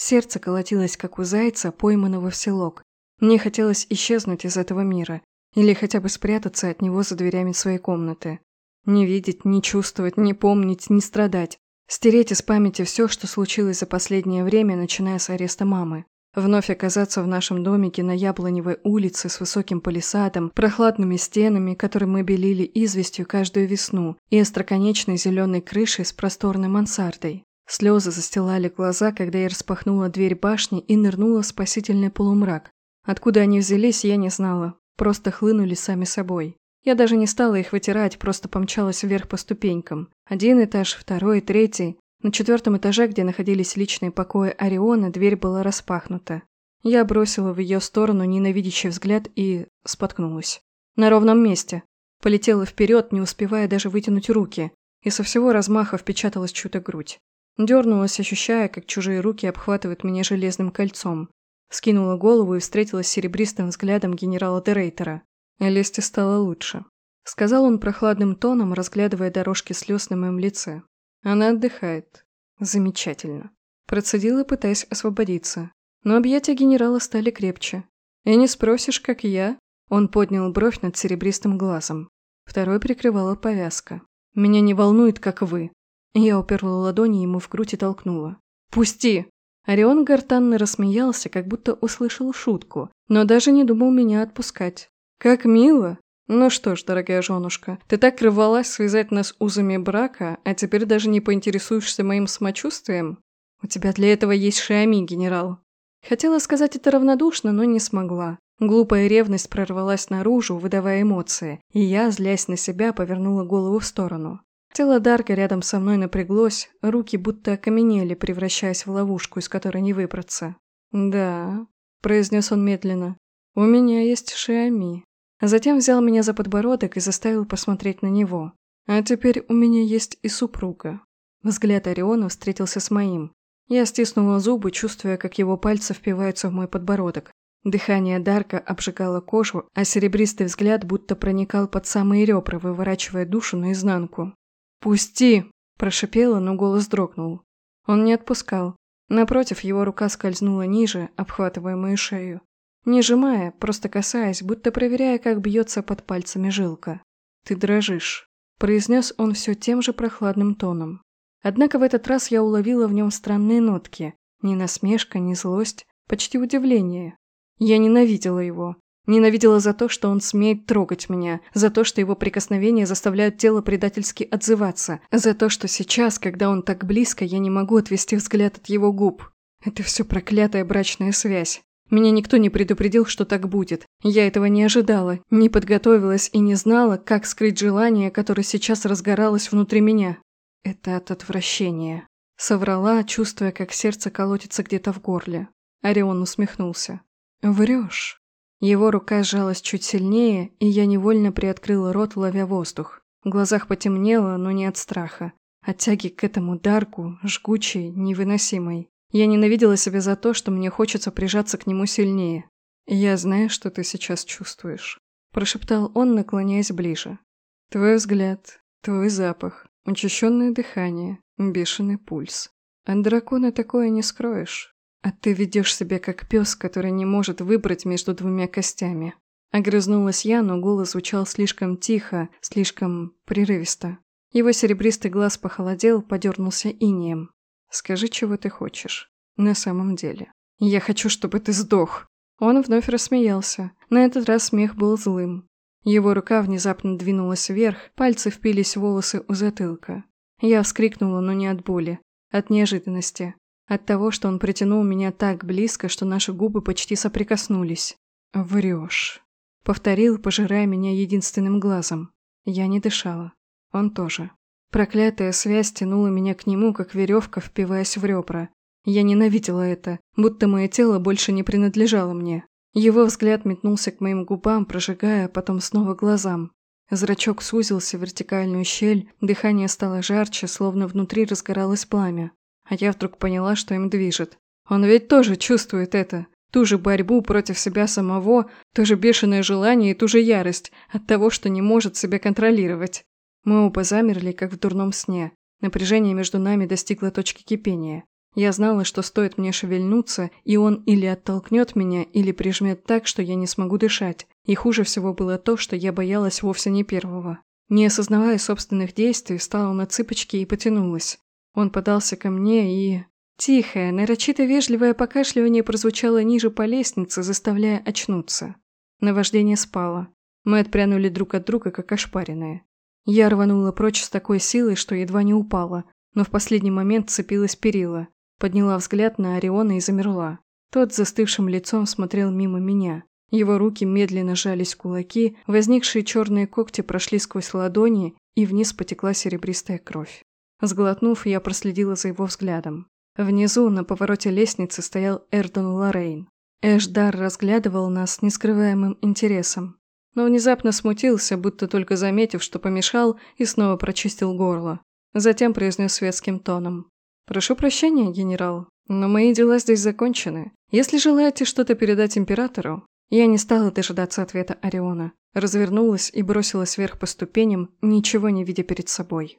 Сердце колотилось, как у зайца, пойманного в селок. Мне хотелось исчезнуть из этого мира. Или хотя бы спрятаться от него за дверями своей комнаты. Не видеть, не чувствовать, не помнить, не страдать. Стереть из памяти все, что случилось за последнее время, начиная с ареста мамы. Вновь оказаться в нашем домике на Яблоневой улице с высоким палисадом, прохладными стенами, которые мы белили известью каждую весну, и остроконечной зеленой крышей с просторной мансардой. Слезы застилали глаза, когда я распахнула дверь башни и нырнула в спасительный полумрак. Откуда они взялись, я не знала, просто хлынули сами собой. Я даже не стала их вытирать, просто помчалась вверх по ступенькам. Один этаж, второй, третий. На четвертом этаже, где находились личные покои Ориона, дверь была распахнута. Я бросила в ее сторону ненавидящий взгляд и споткнулась. На ровном месте. Полетела вперед, не успевая даже вытянуть руки, и со всего размаха впечаталась чью-то грудь. Дернулась, ощущая, как чужие руки обхватывают меня железным кольцом. Скинула голову и встретилась с серебристым взглядом генерала Дерейтера. Лесте стало лучше. Сказал он прохладным тоном, разглядывая дорожки слез на моем лице. Она отдыхает. Замечательно. Процедила, пытаясь освободиться. Но объятия генерала стали крепче. И не спросишь, как я? Он поднял бровь над серебристым глазом. Второй прикрывала повязка. Меня не волнует, как вы. Я уперла ладони ему в грудь и толкнула. «Пусти!» Орион гортанно рассмеялся, как будто услышал шутку, но даже не думал меня отпускать. «Как мило!» «Ну что ж, дорогая женушка, ты так рвалась связать нас узами брака, а теперь даже не поинтересуешься моим самочувствием? У тебя для этого есть Шиами, генерал». Хотела сказать это равнодушно, но не смогла. Глупая ревность прорвалась наружу, выдавая эмоции, и я, злясь на себя, повернула голову в сторону. Тело Дарка рядом со мной напряглось, руки будто окаменели, превращаясь в ловушку, из которой не выбраться. «Да», – произнес он медленно, – «у меня есть Шиами». Затем взял меня за подбородок и заставил посмотреть на него. «А теперь у меня есть и супруга». Взгляд Ориона встретился с моим. Я стиснула зубы, чувствуя, как его пальцы впиваются в мой подбородок. Дыхание Дарка обжигало кожу, а серебристый взгляд будто проникал под самые ребра, выворачивая душу наизнанку. «Пусти!» – прошипела, но голос дрогнул. Он не отпускал. Напротив, его рука скользнула ниже, обхватывая мою шею. Не сжимая, просто касаясь, будто проверяя, как бьется под пальцами жилка. «Ты дрожишь», – произнес он все тем же прохладным тоном. Однако в этот раз я уловила в нем странные нотки. Ни насмешка, ни злость, почти удивление. Я ненавидела его. Ненавидела за то, что он смеет трогать меня, за то, что его прикосновения заставляют тело предательски отзываться, за то, что сейчас, когда он так близко, я не могу отвести взгляд от его губ. Это все проклятая брачная связь. Меня никто не предупредил, что так будет. Я этого не ожидала, не подготовилась и не знала, как скрыть желание, которое сейчас разгоралось внутри меня. Это от отвращения. Соврала, чувствуя, как сердце колотится где-то в горле. Орион усмехнулся. «Врешь». Его рука сжалась чуть сильнее, и я невольно приоткрыла рот, ловя воздух. В глазах потемнело, но не от страха. От тяги к этому дарку, жгучей, невыносимой. Я ненавидела себя за то, что мне хочется прижаться к нему сильнее. «Я знаю, что ты сейчас чувствуешь», – прошептал он, наклоняясь ближе. «Твой взгляд, твой запах, учащенное дыхание, бешеный пульс. От дракона такое не скроешь. А ты ведешь себя как пес, который не может выбрать между двумя костями. Огрызнулась я, но голос звучал слишком тихо, слишком прерывисто. Его серебристый глаз похолодел, подернулся инеем. «Скажи, чего ты хочешь. На самом деле. Я хочу, чтобы ты сдох». Он вновь рассмеялся. На этот раз смех был злым. Его рука внезапно двинулась вверх, пальцы впились в волосы у затылка. Я вскрикнула, но не от боли, от неожиданности. От того, что он притянул меня так близко, что наши губы почти соприкоснулись. «Врешь», — повторил, пожирая меня единственным глазом. Я не дышала. Он тоже. Проклятая связь тянула меня к нему, как веревка, впиваясь в ребра. Я ненавидела это, будто мое тело больше не принадлежало мне. Его взгляд метнулся к моим губам, прожигая, а потом снова глазам. Зрачок сузился в вертикальную щель, дыхание стало жарче, словно внутри разгоралось пламя. А я вдруг поняла, что им движет. Он ведь тоже чувствует это. Ту же борьбу против себя самого, то же бешеное желание и ту же ярость от того, что не может себя контролировать. Мы оба замерли, как в дурном сне. Напряжение между нами достигло точки кипения. Я знала, что стоит мне шевельнуться, и он или оттолкнет меня, или прижмет так, что я не смогу дышать. И хуже всего было то, что я боялась вовсе не первого. Не осознавая собственных действий, встала на цыпочки и потянулась. Он подался ко мне и... Тихое, нарочито вежливое покашливание прозвучало ниже по лестнице, заставляя очнуться. Наваждение спало. Мы отпрянули друг от друга, как ошпаренные. Я рванула прочь с такой силой, что едва не упала, но в последний момент цепилась перила, подняла взгляд на Ориона и замерла. Тот застывшим лицом смотрел мимо меня. Его руки медленно сжались в кулаки, возникшие черные когти прошли сквозь ладони, и вниз потекла серебристая кровь. Сглотнув, я проследила за его взглядом. Внизу, на повороте лестницы, стоял Эрдон Лоррейн. Эшдар разглядывал нас с нескрываемым интересом, но внезапно смутился, будто только заметив, что помешал, и снова прочистил горло. Затем произнес светским тоном. «Прошу прощения, генерал, но мои дела здесь закончены. Если желаете что-то передать императору...» Я не стала дожидаться ответа Ориона. Развернулась и бросилась вверх по ступеням, ничего не видя перед собой.